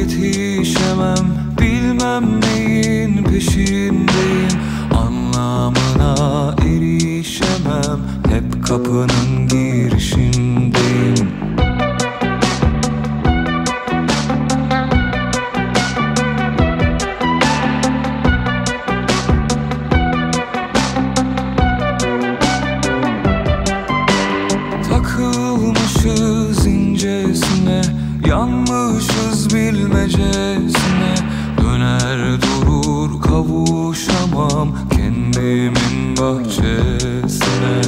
yetişemem. Bilmem neyin peşindeyim. Anlamına erişemem. Hep kapının bilmecesine Döner durur kavuşamam kendimin bahçesine.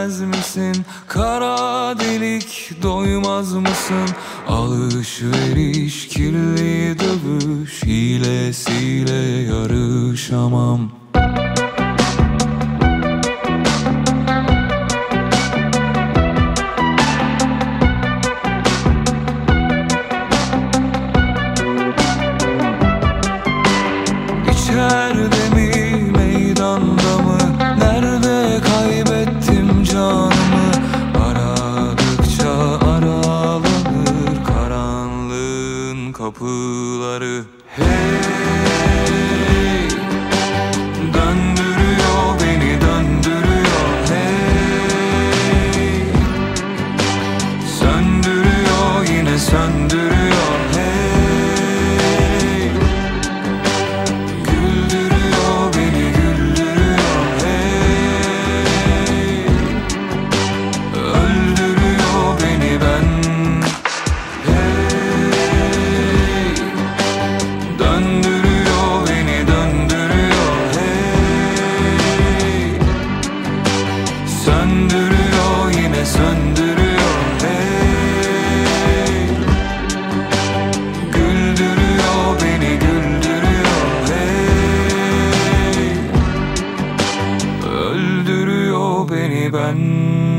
Bilmez misin? Kara delik doymaz mısın? Alışveriş kirli dövüş hilesiyle yarışamam. kapıları. Hey! Leben.